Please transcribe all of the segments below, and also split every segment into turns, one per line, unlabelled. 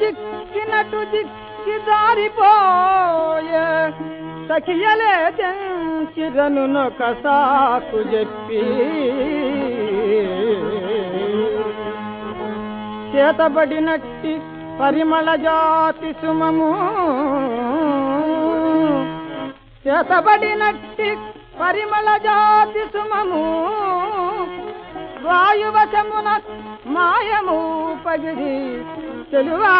దిక్కినటు దిక్కి దారిపో సఖియలే తెంచిరను నొక సాకు చెప్పి. చేతబడినట్టి పరిమళ జాతి సుమము. చేతబడినట్టి పరిమళ జాతి సుమము. వాయువశమున మాయము పగిడి తెలువా?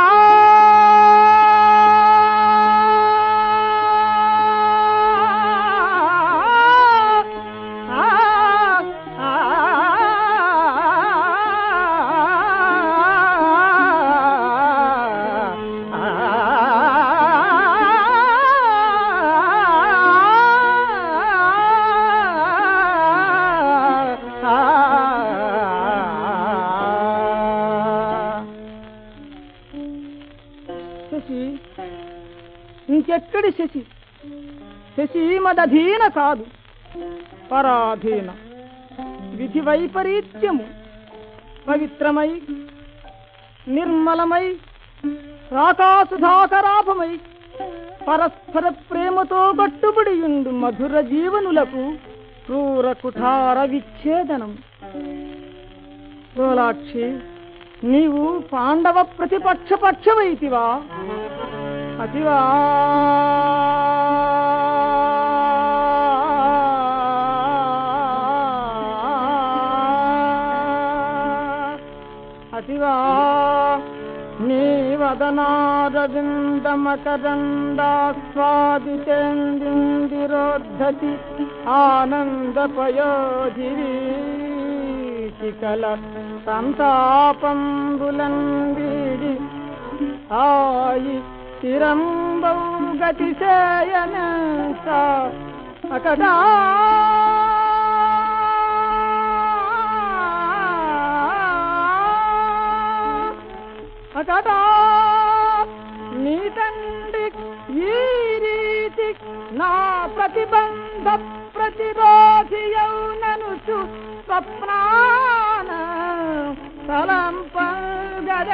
శశి? ఇంకెక్కడి శశి? శశి మదధీన కాదు. పరాధీన. విధి వైపరీత్యము. పవిత్రమై నిర్మలమై రాకాసుధాకరాభమై పరస్పర ప్రేమతో కట్టుబడియుండు మధుర జీవనులకు క్రూర కుఠార విచ్ఛేదనం. సోలాక్షి నీవు పాండవ ప్రతిపక్ష పక్షమైతివా? అతివా అతివా నీ వదనారవిందమకరందాస్వాదితేందిరోద్ధతి ఆనందపయోధికల సంతాపంబులంబీడి ఆయి స్థిరంబౌ గతిశయనంత అకటా అకటా నీ తండ్రి ఈ రీతి నా ప్రతిబంధ ప్రతిరోధి ಸಪ್ನಾನ ಸಲಂ ಪಂಗದ